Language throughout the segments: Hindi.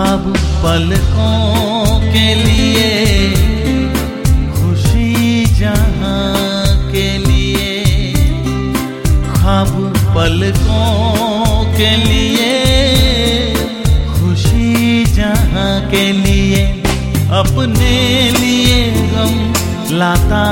अब पलकों के लिए, खुशी जहाँ के लिए, अब पलकों के लिए, खुशी जहाँ के लिए, अपने लिए गम लाता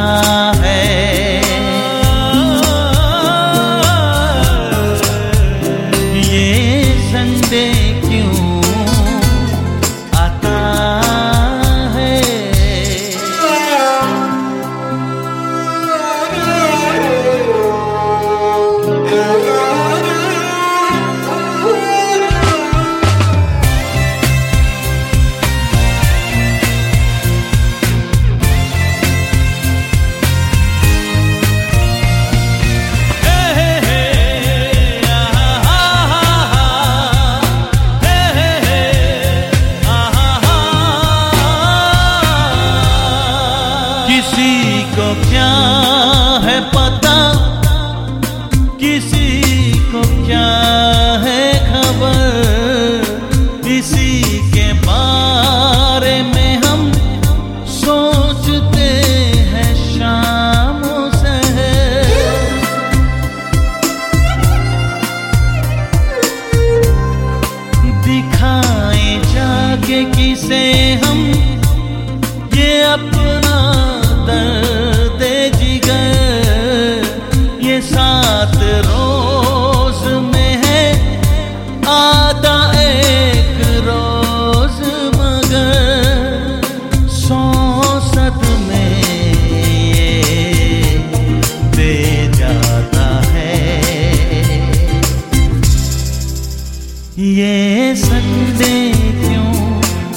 boca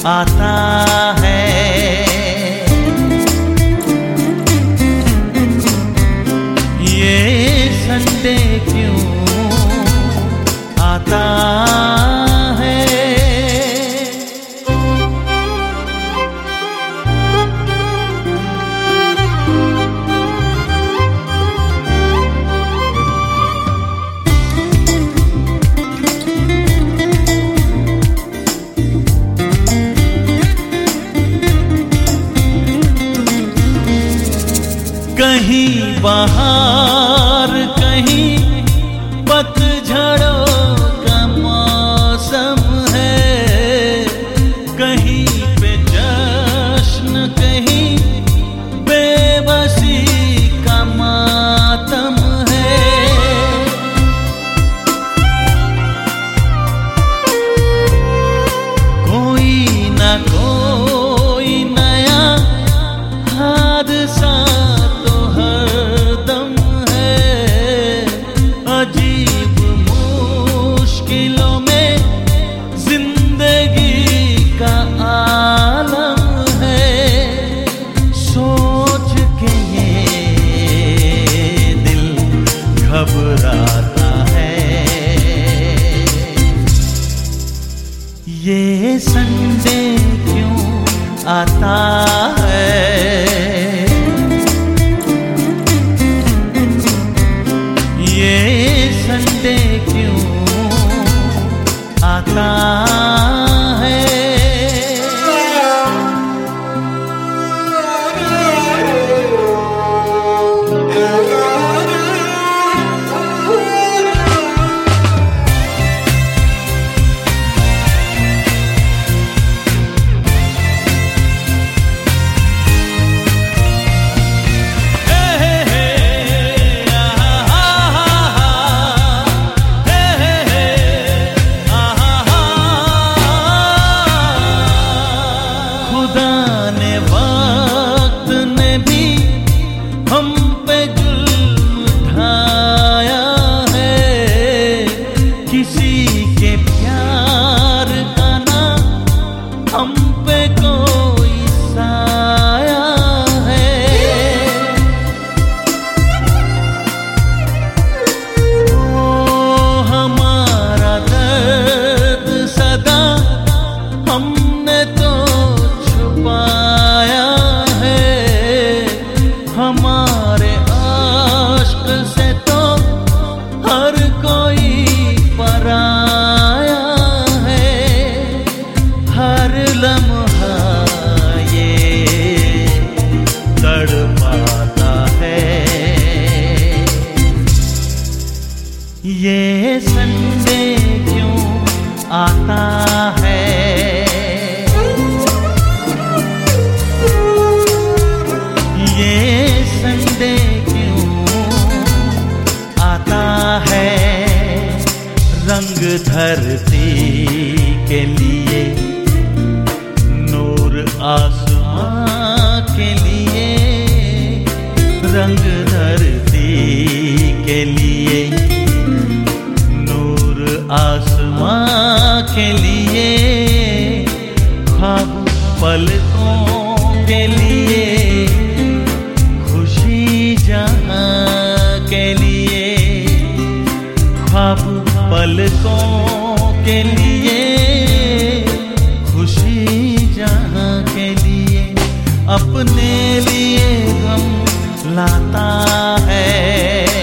आता है। ये संडे क्यों आता है बाहर कहीं पतझड़ों ये संडे क्यों आता है? ये संडे क्यों आता है ये संडे क्यों आता है? ये संडे क्यों आता है? रंग धरती के लिए, नूर आसमां के लिए, रंग धरती के लिए। आसमां के लिए, ख्वाब पलकों के लिए, खुशी जहाँ के लिए, ख्वाब पलकों के लिए, खुशी जहाँ के लिए, अपने लिए गम लाता है।